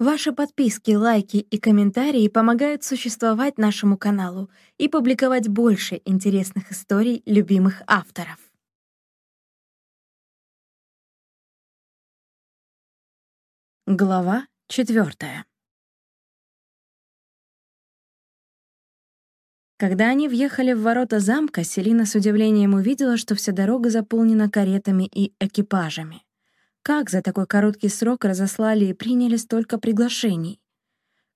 Ваши подписки, лайки и комментарии помогают существовать нашему каналу и публиковать больше интересных историй любимых авторов. Глава четвертая. Когда они въехали в ворота замка, Селина с удивлением увидела, что вся дорога заполнена каретами и экипажами. Как за такой короткий срок разослали и приняли столько приглашений?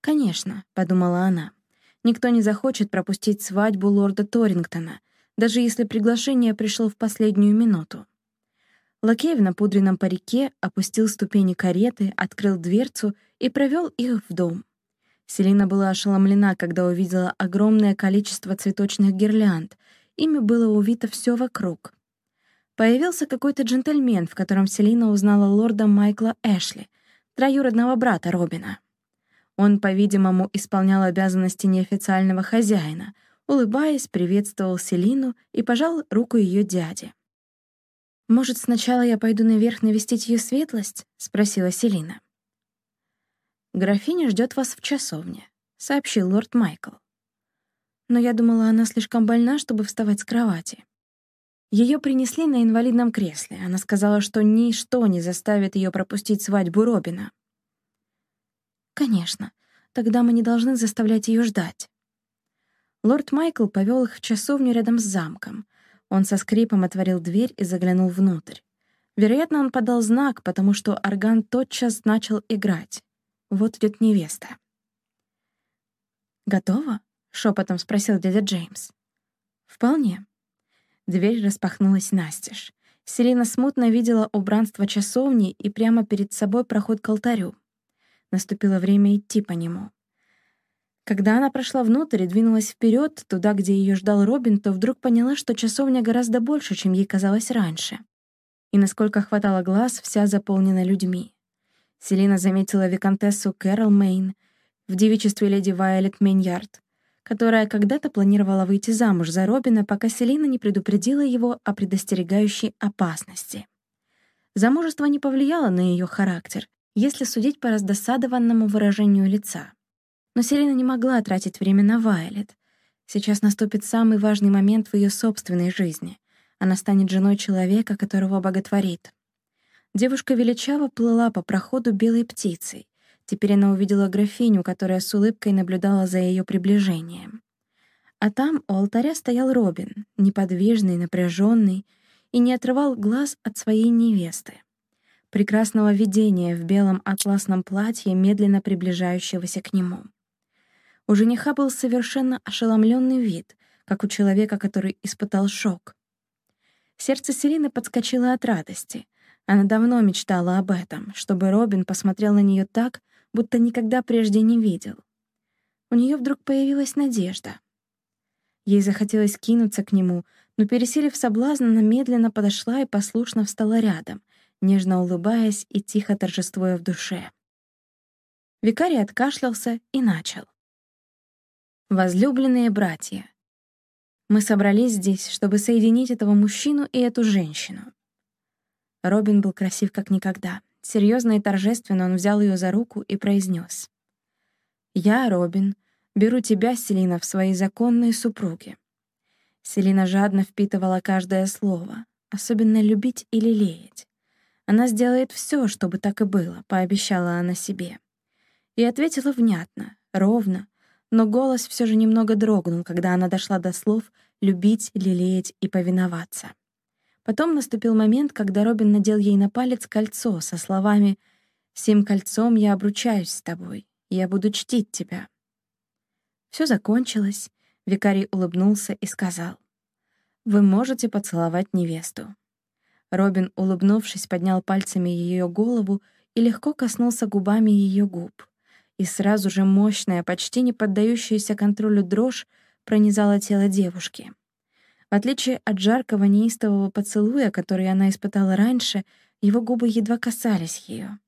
«Конечно», — подумала она, — «никто не захочет пропустить свадьбу лорда Торингтона, даже если приглашение пришло в последнюю минуту». Лакей в напудренном парике опустил ступени кареты, открыл дверцу и провел их в дом. Селина была ошеломлена, когда увидела огромное количество цветочных гирлянд. Ими было увито все вокруг. Появился какой-то джентльмен, в котором Селина узнала лорда Майкла Эшли, троюродного брата Робина. Он, по-видимому, исполнял обязанности неофициального хозяина, улыбаясь, приветствовал Селину и пожал руку ее дяде. «Может, сначала я пойду наверх навестить ее светлость?» — спросила Селина. «Графиня ждет вас в часовне», — сообщил лорд Майкл. «Но я думала, она слишком больна, чтобы вставать с кровати». Ее принесли на инвалидном кресле. Она сказала, что ничто не заставит ее пропустить свадьбу Робина. «Конечно. Тогда мы не должны заставлять ее ждать». Лорд Майкл повел их в часовню рядом с замком. Он со скрипом отворил дверь и заглянул внутрь. Вероятно, он подал знак, потому что орган тотчас начал играть. Вот идет невеста. «Готово?» — шепотом спросил дядя Джеймс. «Вполне», Дверь распахнулась настежь. Селина смутно видела убранство часовни и прямо перед собой проход к алтарю. Наступило время идти по нему. Когда она прошла внутрь и двинулась вперед, туда, где ее ждал Робин, то вдруг поняла, что часовня гораздо больше, чем ей казалось раньше. И насколько хватало глаз, вся заполнена людьми. Селина заметила виконтессу Кэрол Мейн в девичестве леди Вайолет Мейньярд, которая когда-то планировала выйти замуж за Робина, пока Селина не предупредила его о предостерегающей опасности. Замужество не повлияло на ее характер, если судить по раздосадованному выражению лица. Но Селина не могла тратить время на Вайлет. Сейчас наступит самый важный момент в ее собственной жизни. Она станет женой человека, которого боготворит. Девушка величаво плыла по проходу белой птицей, Теперь она увидела графиню, которая с улыбкой наблюдала за ее приближением. А там у алтаря стоял Робин, неподвижный, напряженный, и не отрывал глаз от своей невесты. Прекрасного видения в белом атласном платье, медленно приближающегося к нему. У жениха был совершенно ошеломленный вид, как у человека, который испытал шок. Сердце Селины подскочило от радости. Она давно мечтала об этом, чтобы Робин посмотрел на нее так, будто никогда прежде не видел. У нее вдруг появилась надежда. Ей захотелось кинуться к нему, но, пересилив соблазн, она медленно подошла и послушно встала рядом, нежно улыбаясь и тихо торжествуя в душе. Викарий откашлялся и начал. «Возлюбленные братья, мы собрались здесь, чтобы соединить этого мужчину и эту женщину». Робин был красив как никогда. Серьезно и торжественно он взял ее за руку и произнес: «Я, Робин, беру тебя, Селина, в свои законные супруги». Селина жадно впитывала каждое слово, особенно любить или лелеять. Она сделает все, чтобы так и было, пообещала она себе. И ответила внятно, ровно, но голос все же немного дрогнул, когда она дошла до слов «любить, лелеять и повиноваться». Потом наступил момент, когда Робин надел ей на палец кольцо со словами «Сим кольцом я обручаюсь с тобой, я буду чтить тебя». Все закончилось, викарий улыбнулся и сказал «Вы можете поцеловать невесту». Робин, улыбнувшись, поднял пальцами ее голову и легко коснулся губами ее губ. И сразу же мощная, почти не поддающаяся контролю дрожь пронизала тело девушки. В отличие от жаркого неистового поцелуя, который она испытала раньше, его губы едва касались ее.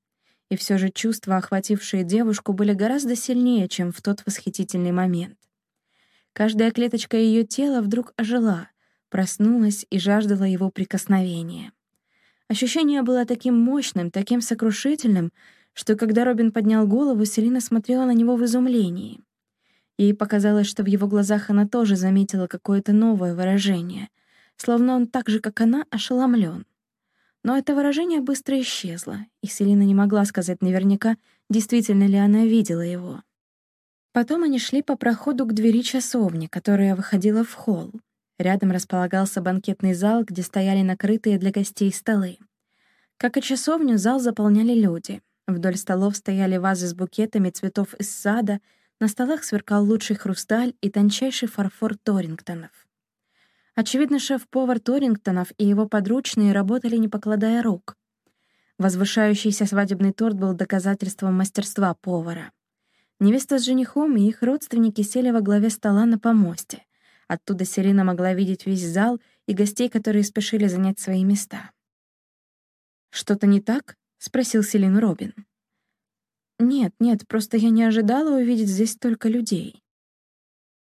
И все же чувства, охватившие девушку, были гораздо сильнее, чем в тот восхитительный момент. Каждая клеточка ее тела вдруг ожила, проснулась и жаждала его прикосновения. Ощущение было таким мощным, таким сокрушительным, что когда Робин поднял голову, Селина смотрела на него в изумлении. Ей показалось, что в его глазах она тоже заметила какое-то новое выражение, словно он так же, как она, ошеломлен. Но это выражение быстро исчезло, и Селина не могла сказать наверняка, действительно ли она видела его. Потом они шли по проходу к двери часовни, которая выходила в холл. Рядом располагался банкетный зал, где стояли накрытые для гостей столы. Как и часовню, зал заполняли люди. Вдоль столов стояли вазы с букетами цветов из сада, на столах сверкал лучший хрусталь и тончайший фарфор Торингтонов. Очевидно, шеф-повар Торингтонов и его подручные работали, не покладая рук. Возвышающийся свадебный торт был доказательством мастерства повара. Невеста с женихом и их родственники сели во главе стола на помосте. Оттуда Селина могла видеть весь зал и гостей, которые спешили занять свои места. «Что-то не так?» — спросил Селину Робин. «Нет, нет, просто я не ожидала увидеть здесь столько людей.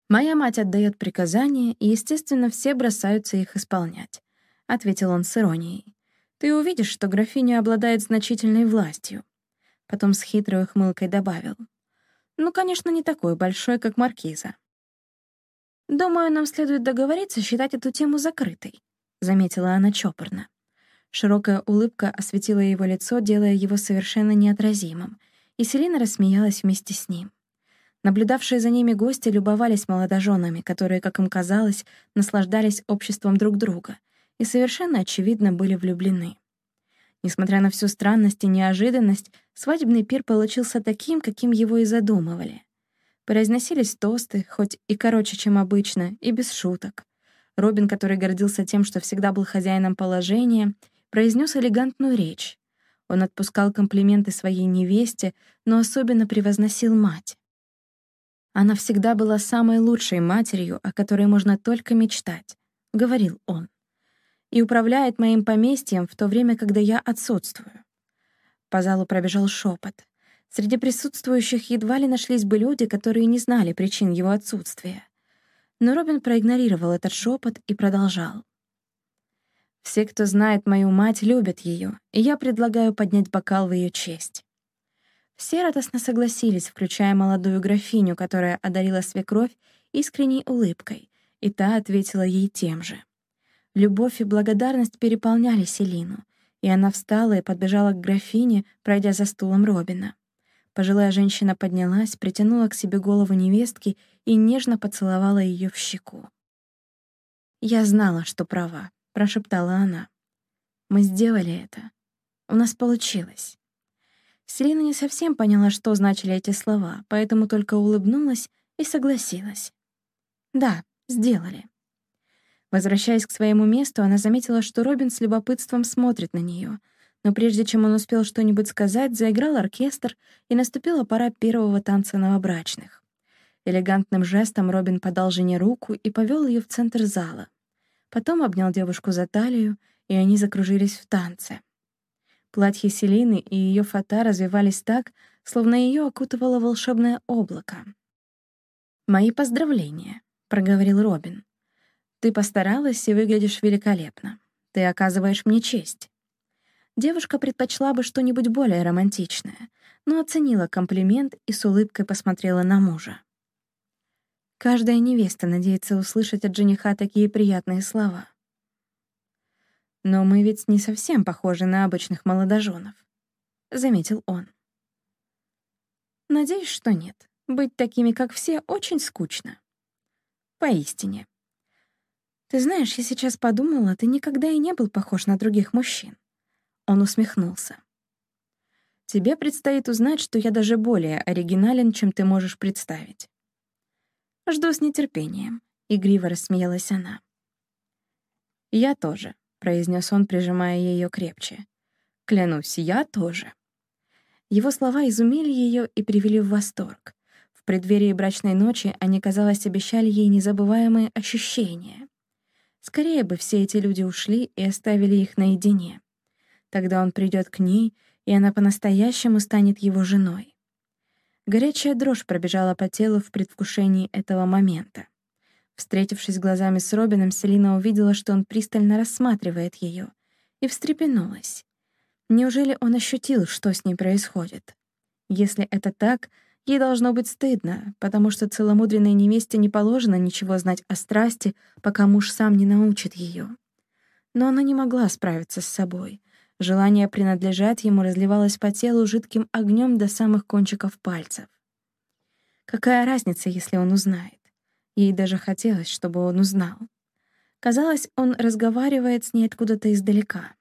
Моя мать отдает приказания, и, естественно, все бросаются их исполнять», — ответил он с иронией. «Ты увидишь, что графиня обладает значительной властью». Потом с хитрой ухмылкой добавил. «Ну, конечно, не такой большой, как маркиза». «Думаю, нам следует договориться считать эту тему закрытой», — заметила она чопорно. Широкая улыбка осветила его лицо, делая его совершенно неотразимым, и Селина рассмеялась вместе с ним. Наблюдавшие за ними гости любовались молодоженами, которые, как им казалось, наслаждались обществом друг друга и совершенно очевидно были влюблены. Несмотря на всю странность и неожиданность, свадебный пир получился таким, каким его и задумывали. Произносились тосты, хоть и короче, чем обычно, и без шуток. Робин, который гордился тем, что всегда был хозяином положения, произнес элегантную речь. Он отпускал комплименты своей невесте, но особенно превозносил мать. «Она всегда была самой лучшей матерью, о которой можно только мечтать», — говорил он. «И управляет моим поместьем в то время, когда я отсутствую». По залу пробежал шепот. Среди присутствующих едва ли нашлись бы люди, которые не знали причин его отсутствия. Но Робин проигнорировал этот шепот и продолжал. Все, кто знает мою мать, любят ее, и я предлагаю поднять бокал в ее честь. Все радостно согласились, включая молодую графиню, которая одарила свекровь искренней улыбкой, и та ответила ей тем же. Любовь и благодарность переполняли Селину, и она встала и подбежала к графине, пройдя за стулом Робина. Пожилая женщина поднялась, притянула к себе голову невестки и нежно поцеловала ее в щеку. Я знала, что права прошептала она. «Мы сделали это. У нас получилось». Селина не совсем поняла, что значили эти слова, поэтому только улыбнулась и согласилась. «Да, сделали». Возвращаясь к своему месту, она заметила, что Робин с любопытством смотрит на нее, но прежде чем он успел что-нибудь сказать, заиграл оркестр, и наступила пора первого танца новобрачных. Элегантным жестом Робин подал жене руку и повел ее в центр зала. Потом обнял девушку за талию, и они закружились в танце. Платье Селины и ее фата развивались так, словно ее окутывало волшебное облако. «Мои поздравления», — проговорил Робин. «Ты постаралась и выглядишь великолепно. Ты оказываешь мне честь». Девушка предпочла бы что-нибудь более романтичное, но оценила комплимент и с улыбкой посмотрела на мужа. Каждая невеста надеется услышать от жениха такие приятные слова. «Но мы ведь не совсем похожи на обычных молодоженов», — заметил он. «Надеюсь, что нет. Быть такими, как все, очень скучно. Поистине. Ты знаешь, я сейчас подумала, ты никогда и не был похож на других мужчин». Он усмехнулся. «Тебе предстоит узнать, что я даже более оригинален, чем ты можешь представить. Жду с нетерпением», — игриво рассмеялась она. «Я тоже», — произнес он, прижимая ее крепче. «Клянусь, я тоже». Его слова изумили ее и привели в восторг. В преддверии брачной ночи они, казалось, обещали ей незабываемые ощущения. Скорее бы все эти люди ушли и оставили их наедине. Тогда он придет к ней, и она по-настоящему станет его женой. Горячая дрожь пробежала по телу в предвкушении этого момента. Встретившись глазами с Робином, Селина увидела, что он пристально рассматривает ее, и встрепенулась. Неужели он ощутил, что с ней происходит? Если это так, ей должно быть стыдно, потому что целомудренной невесте не положено ничего знать о страсти, пока муж сам не научит ее. Но она не могла справиться с собой. Желание принадлежать ему разливалось по телу жидким огнем до самых кончиков пальцев. Какая разница, если он узнает? Ей даже хотелось, чтобы он узнал. Казалось, он разговаривает с ней откуда-то издалека.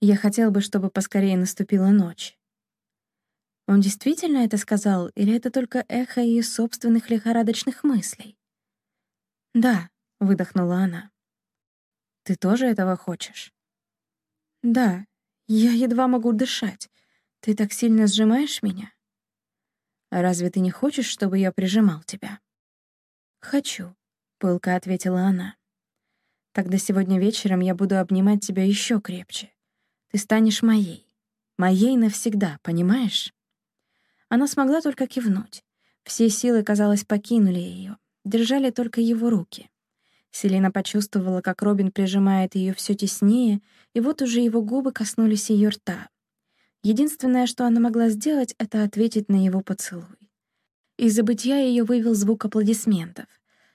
Я хотел бы, чтобы поскорее наступила ночь. Он действительно это сказал, или это только эхо ее собственных лихорадочных мыслей? «Да», — выдохнула она. «Ты тоже этого хочешь?» «Да, я едва могу дышать. Ты так сильно сжимаешь меня?» «Разве ты не хочешь, чтобы я прижимал тебя?» «Хочу», — пылко ответила она. «Тогда сегодня вечером я буду обнимать тебя еще крепче. Ты станешь моей. Моей навсегда, понимаешь?» Она смогла только кивнуть. Все силы, казалось, покинули ее, держали только его руки. Селина почувствовала, как Робин прижимает ее все теснее, и вот уже его губы коснулись ее рта. Единственное, что она могла сделать, — это ответить на его поцелуй. Из забытья ее вывел звук аплодисментов.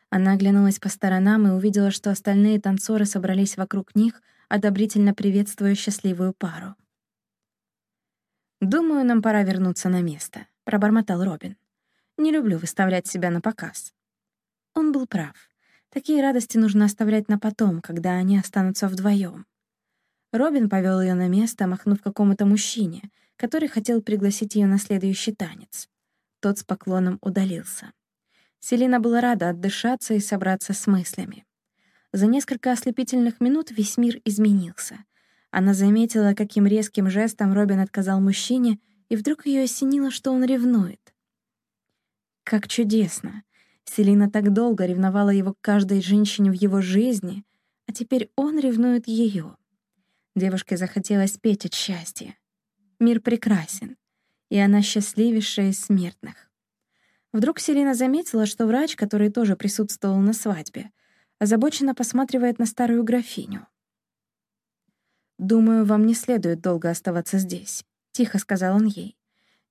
Она оглянулась по сторонам и увидела, что остальные танцоры собрались вокруг них, одобрительно приветствуя счастливую пару. «Думаю, нам пора вернуться на место», — пробормотал Робин. «Не люблю выставлять себя на показ». Он был прав. Такие радости нужно оставлять на потом, когда они останутся вдвоем. Робин повел ее на место, махнув какому-то мужчине, который хотел пригласить ее на следующий танец. Тот с поклоном удалился. Селина была рада отдышаться и собраться с мыслями. За несколько ослепительных минут весь мир изменился. Она заметила, каким резким жестом Робин отказал мужчине, и вдруг ее осенило, что он ревнует. Как чудесно! Селина так долго ревновала его к каждой женщине в его жизни, а теперь он ревнует ее. Девушке захотелось петь от счастья. Мир прекрасен, и она счастливейшая из смертных. Вдруг Селина заметила, что врач, который тоже присутствовал на свадьбе, озабоченно посматривает на старую графиню. «Думаю, вам не следует долго оставаться здесь», — тихо сказал он ей.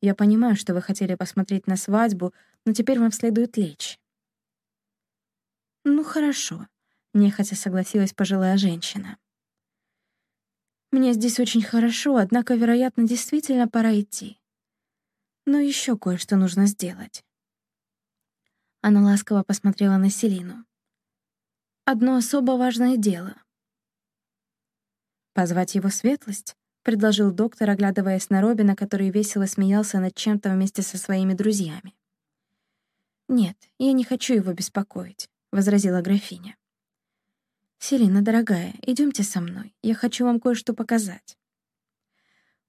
«Я понимаю, что вы хотели посмотреть на свадьбу, но теперь вам следует лечь». «Ну, хорошо», — нехотя согласилась пожилая женщина. «Мне здесь очень хорошо, однако, вероятно, действительно пора идти. Но еще кое-что нужно сделать». Она ласково посмотрела на Селину. «Одно особо важное дело. «Позвать его светлость?» — предложил доктор, оглядываясь на Робина, который весело смеялся над чем-то вместе со своими друзьями. «Нет, я не хочу его беспокоить», — возразила графиня. «Селина, дорогая, идемте со мной. Я хочу вам кое-что показать».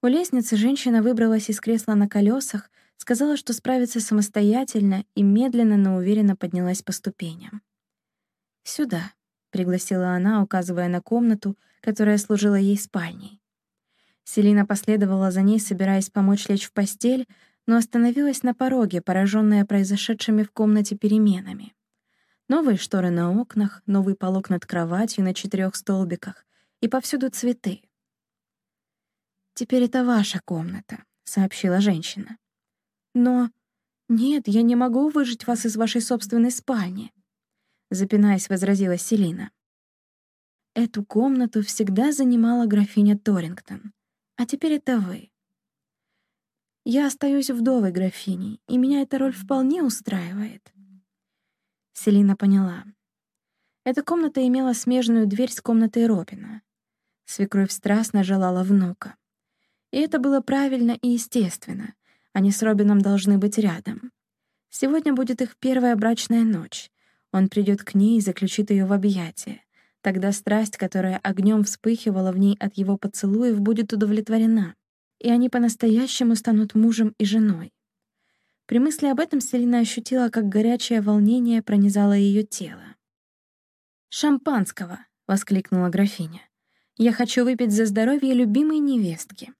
У лестницы женщина выбралась из кресла на колесах, сказала, что справится самостоятельно и медленно, но уверенно поднялась по ступеням. «Сюда», — пригласила она, указывая на комнату, которая служила ей спальней. Селина последовала за ней, собираясь помочь лечь в постель, но остановилась на пороге, пораженная произошедшими в комнате переменами. Новые шторы на окнах, новый полок над кроватью на четырех столбиках и повсюду цветы. «Теперь это ваша комната», — сообщила женщина. «Но... Нет, я не могу выжить вас из вашей собственной спальни», — запинаясь, возразила Селина. Эту комнату всегда занимала графиня Торингтон. А теперь это вы. Я остаюсь вдовой графиней, и меня эта роль вполне устраивает. Селина поняла. Эта комната имела смежную дверь с комнатой Робина. Свекровь страстно желала внука. И это было правильно и естественно. Они с Робином должны быть рядом. Сегодня будет их первая брачная ночь. Он придет к ней и заключит ее в объятия. Тогда страсть, которая огнем вспыхивала в ней от его поцелуев, будет удовлетворена, и они по-настоящему станут мужем и женой. При мысли об этом Селина ощутила, как горячее волнение пронизало ее тело. «Шампанского!» — воскликнула графиня. «Я хочу выпить за здоровье любимой невестки».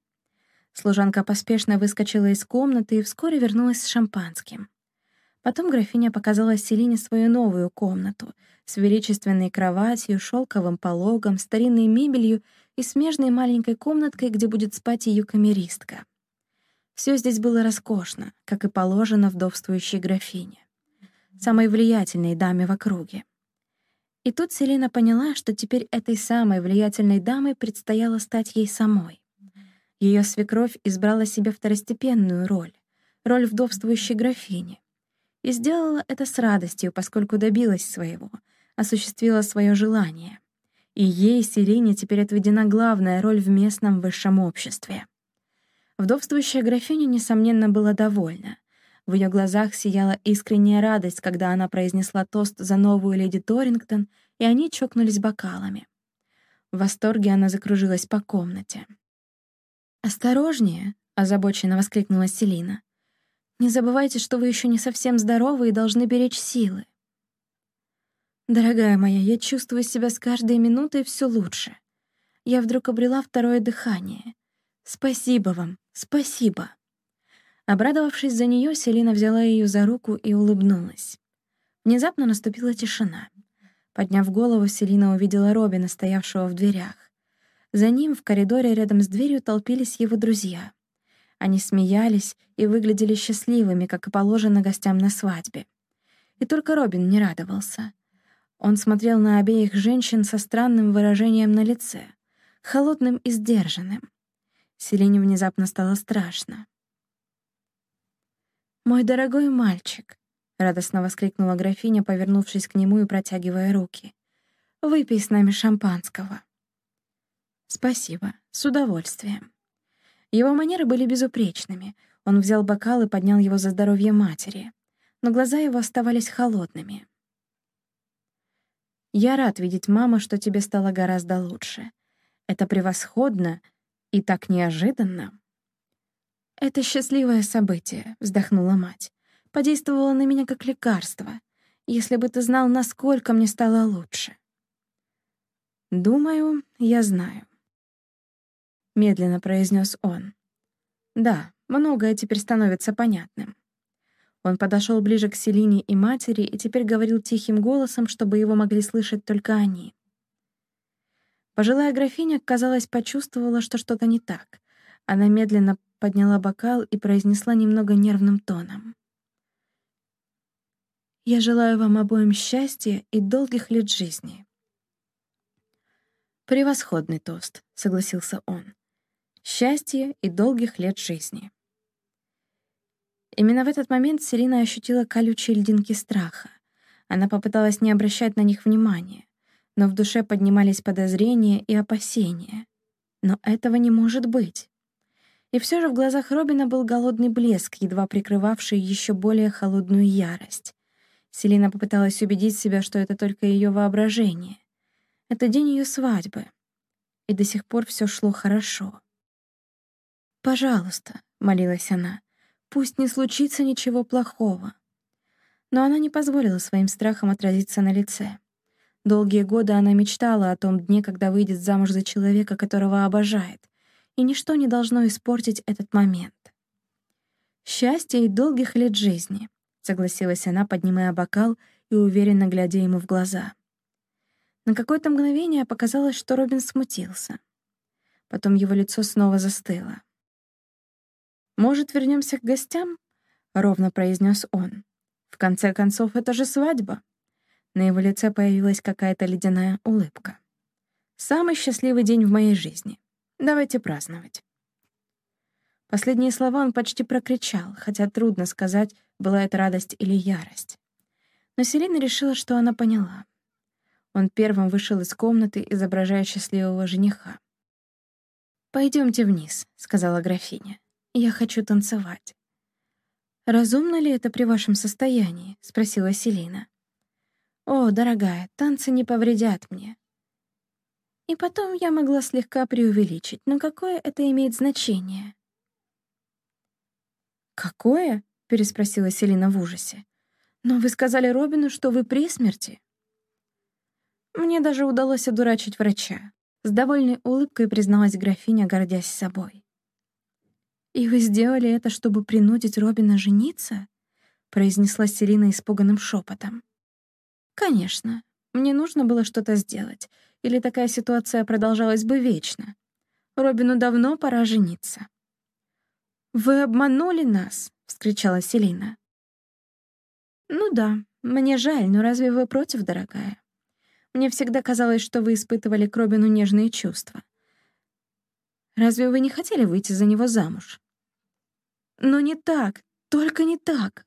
Служанка поспешно выскочила из комнаты и вскоре вернулась с шампанским. Потом графиня показала Селине свою новую комнату с величественной кроватью, шелковым пологом, старинной мебелью и смежной маленькой комнаткой, где будет спать ее камеристка. Все здесь было роскошно, как и положено вдовствующей графине, самой влиятельной даме в округе. И тут Селина поняла, что теперь этой самой влиятельной дамой предстояло стать ей самой. Ее свекровь избрала себе второстепенную роль — роль вдовствующей графини. И сделала это с радостью, поскольку добилась своего, осуществила свое желание. И ей, Селине, теперь отведена главная роль в местном высшем обществе. Вдовствующая графиня, несомненно, была довольна. В ее глазах сияла искренняя радость, когда она произнесла тост за новую леди Торингтон, и они чокнулись бокалами. В восторге она закружилась по комнате. «Осторожнее!» — озабоченно воскликнула Селина. «Не забывайте, что вы еще не совсем здоровы и должны беречь силы». «Дорогая моя, я чувствую себя с каждой минутой все лучше. Я вдруг обрела второе дыхание. Спасибо вам, спасибо». Обрадовавшись за нее, Селина взяла ее за руку и улыбнулась. Внезапно наступила тишина. Подняв голову, Селина увидела Робина, стоявшего в дверях. За ним в коридоре рядом с дверью толпились его друзья. Они смеялись и выглядели счастливыми, как и положено гостям на свадьбе. И только Робин не радовался. Он смотрел на обеих женщин со странным выражением на лице, холодным и сдержанным. Селине внезапно стало страшно. «Мой дорогой мальчик», — радостно воскликнула графиня, повернувшись к нему и протягивая руки. «Выпей с нами шампанского». «Спасибо, с удовольствием». Его манеры были безупречными. Он взял бокал и поднял его за здоровье матери. Но глаза его оставались холодными. «Я рад видеть, мама, что тебе стало гораздо лучше. Это превосходно и так неожиданно». «Это счастливое событие», — вздохнула мать. «Подействовало на меня как лекарство. Если бы ты знал, насколько мне стало лучше». «Думаю, я знаю», — медленно произнес он. «Да, многое теперь становится понятным». Он подошел ближе к Селине и матери и теперь говорил тихим голосом, чтобы его могли слышать только они. Пожилая графиня, казалось, почувствовала, что что-то не так. Она медленно подняла бокал и произнесла немного нервным тоном. «Я желаю вам обоим счастья и долгих лет жизни». «Превосходный тост», — согласился он. «Счастье и долгих лет жизни». Именно в этот момент Селина ощутила колючие льдинки страха. Она попыталась не обращать на них внимания, но в душе поднимались подозрения и опасения. Но этого не может быть. И все же в глазах Робина был голодный блеск, едва прикрывавший еще более холодную ярость. Селина попыталась убедить себя, что это только ее воображение. Это день ее свадьбы. И до сих пор все шло хорошо. «Пожалуйста», — молилась она, — «пусть не случится ничего плохого». Но она не позволила своим страхам отразиться на лице. Долгие годы она мечтала о том дне, когда выйдет замуж за человека, которого обожает, и ничто не должно испортить этот момент. «Счастья и долгих лет жизни», — согласилась она, поднимая бокал и уверенно глядя ему в глаза. На какое-то мгновение показалось, что Робин смутился. Потом его лицо снова застыло. «Может, вернемся к гостям?» — ровно произнес он. «В конце концов, это же свадьба». На его лице появилась какая-то ледяная улыбка. «Самый счастливый день в моей жизни. Давайте праздновать». Последние слова он почти прокричал, хотя трудно сказать, была это радость или ярость. Но Селина решила, что она поняла. Он первым вышел из комнаты, изображая счастливого жениха. «Пойдемте вниз», — сказала графиня. «Я хочу танцевать». «Разумно ли это при вашем состоянии?» — спросила Селина. «О, дорогая, танцы не повредят мне. И потом я могла слегка преувеличить, но какое это имеет значение? «Какое?» — переспросила Селина в ужасе. «Но вы сказали Робину, что вы при смерти?» Мне даже удалось одурачить врача. С довольной улыбкой призналась графиня, гордясь собой. «И вы сделали это, чтобы принудить Робина жениться?» — произнесла Селина испуганным шепотом. «Конечно. Мне нужно было что-то сделать, или такая ситуация продолжалась бы вечно. Робину давно пора жениться. «Вы обманули нас!» — вскричала Селина. «Ну да, мне жаль, но разве вы против, дорогая? Мне всегда казалось, что вы испытывали к Робину нежные чувства. Разве вы не хотели выйти за него замуж?» «Но не так, только не так!»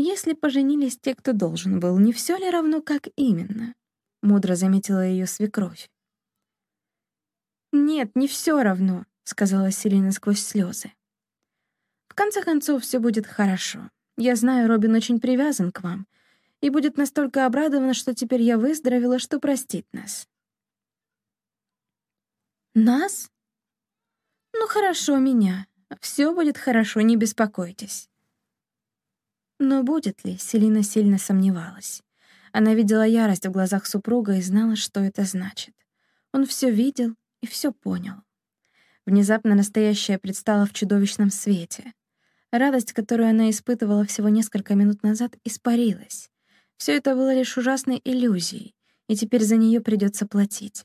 «Если поженились те, кто должен был, не все ли равно, как именно?» — мудро заметила ее свекровь. «Нет, не все равно», — сказала Селина сквозь слезы. «В конце концов, все будет хорошо. Я знаю, Робин очень привязан к вам и будет настолько обрадован, что теперь я выздоровела, что простит нас». «Нас? Ну хорошо, меня. Все будет хорошо, не беспокойтесь». Но будет ли, Селина сильно сомневалась. Она видела ярость в глазах супруга и знала, что это значит. Он все видел и все понял. Внезапно настоящее предстало в чудовищном свете. Радость, которую она испытывала всего несколько минут назад, испарилась. Все это было лишь ужасной иллюзией, и теперь за нее придется платить.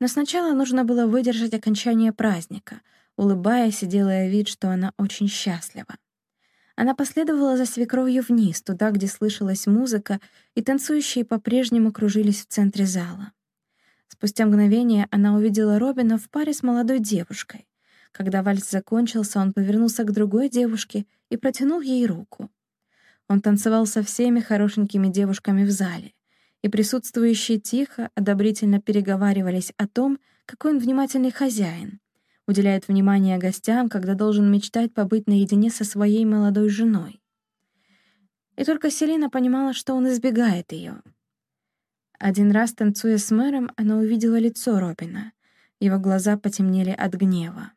Но сначала нужно было выдержать окончание праздника, улыбаясь и делая вид, что она очень счастлива. Она последовала за свекровью вниз, туда, где слышалась музыка, и танцующие по-прежнему кружились в центре зала. Спустя мгновение она увидела Робина в паре с молодой девушкой. Когда вальс закончился, он повернулся к другой девушке и протянул ей руку. Он танцевал со всеми хорошенькими девушками в зале, и присутствующие тихо, одобрительно переговаривались о том, какой он внимательный хозяин, уделяет внимание гостям, когда должен мечтать побыть наедине со своей молодой женой. И только Селина понимала, что он избегает ее. Один раз, танцуя с мэром, она увидела лицо Робина. Его глаза потемнели от гнева.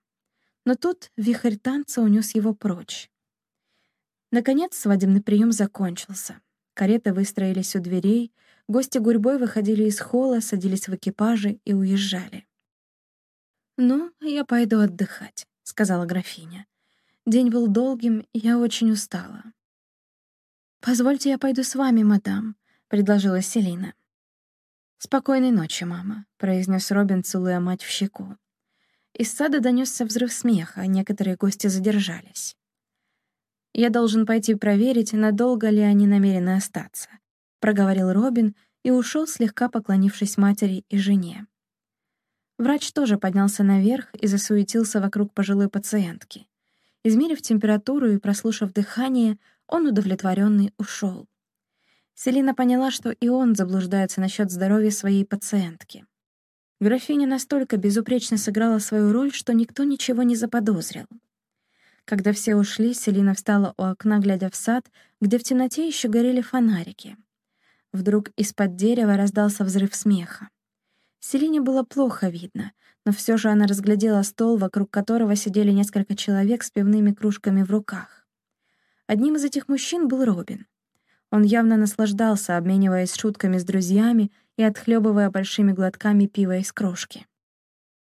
Но тут вихрь танца унес его прочь. Наконец свадебный прием закончился. Кареты выстроились у дверей, гости гурьбой выходили из холла, садились в экипажи и уезжали. «Ну, я пойду отдыхать», — сказала графиня. «День был долгим, и я очень устала». «Позвольте, я пойду с вами, мадам», — предложила Селина. «Спокойной ночи, мама», — произнес Робин, целуя мать в щеку. Из сада донесся взрыв смеха, а некоторые гости задержались. «Я должен пойти проверить, надолго ли они намерены остаться», — проговорил Робин и ушел, слегка поклонившись матери и жене. Врач тоже поднялся наверх и засуетился вокруг пожилой пациентки. Измерив температуру и прослушав дыхание, он удовлетворенный ушел. Селина поняла, что и он заблуждается насчет здоровья своей пациентки. Графиня настолько безупречно сыграла свою роль, что никто ничего не заподозрил. Когда все ушли, Селина встала у окна, глядя в сад, где в темноте еще горели фонарики. Вдруг из-под дерева раздался взрыв смеха. Селине было плохо видно, но все же она разглядела стол, вокруг которого сидели несколько человек с пивными кружками в руках. Одним из этих мужчин был Робин. Он явно наслаждался, обмениваясь шутками с друзьями и отхлебывая большими глотками пива из кружки.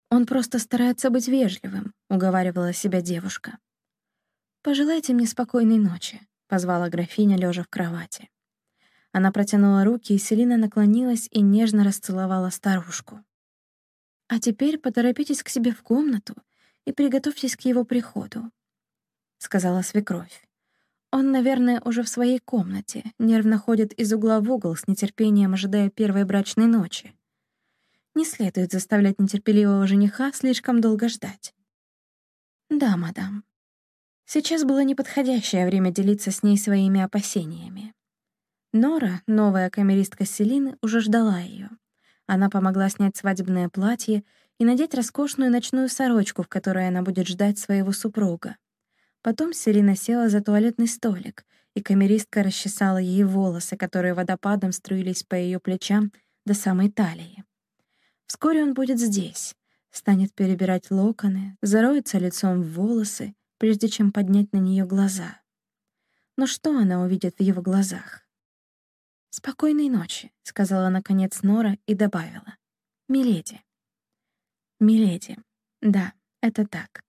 «Он просто старается быть вежливым», — уговаривала себя девушка. «Пожелайте мне спокойной ночи», — позвала графиня, лежа в кровати. Она протянула руки, и Селина наклонилась и нежно расцеловала старушку. «А теперь поторопитесь к себе в комнату и приготовьтесь к его приходу», — сказала свекровь. Он, наверное, уже в своей комнате, нервно ходит из угла в угол с нетерпением, ожидая первой брачной ночи. Не следует заставлять нетерпеливого жениха слишком долго ждать. «Да, мадам. Сейчас было неподходящее время делиться с ней своими опасениями. Нора, новая камеристка Селины, уже ждала ее. Она помогла снять свадебное платье и надеть роскошную ночную сорочку, в которой она будет ждать своего супруга. Потом Селина села за туалетный столик, и камеристка расчесала ей волосы, которые водопадом струились по ее плечам до самой талии. Вскоре он будет здесь, станет перебирать локоны, зароется лицом в волосы, прежде чем поднять на нее глаза. Но что она увидит в его глазах? «Спокойной ночи», — сказала наконец Нора и добавила. «Миледи». «Миледи. Да, это так.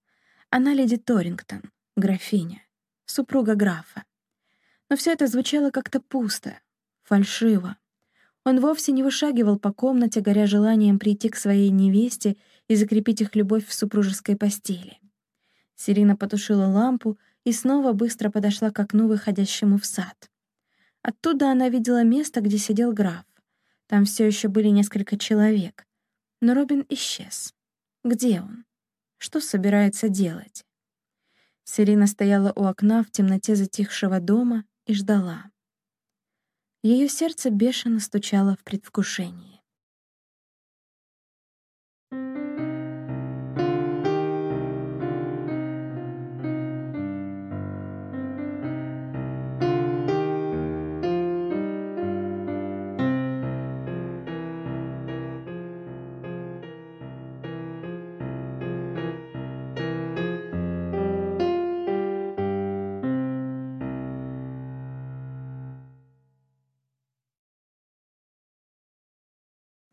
Она леди Торингтон, графиня, супруга графа. Но все это звучало как-то пусто, фальшиво. Он вовсе не вышагивал по комнате, горя желанием прийти к своей невесте и закрепить их любовь в супружеской постели. Сирина потушила лампу и снова быстро подошла к окну, выходящему в сад. Оттуда она видела место, где сидел граф. Там все еще были несколько человек. Но Робин исчез. Где он? Что собирается делать? Селина стояла у окна в темноте затихшего дома и ждала. Ее сердце бешено стучало в предвкушении.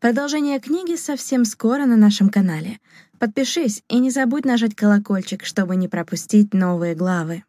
Продолжение книги совсем скоро на нашем канале. Подпишись и не забудь нажать колокольчик, чтобы не пропустить новые главы.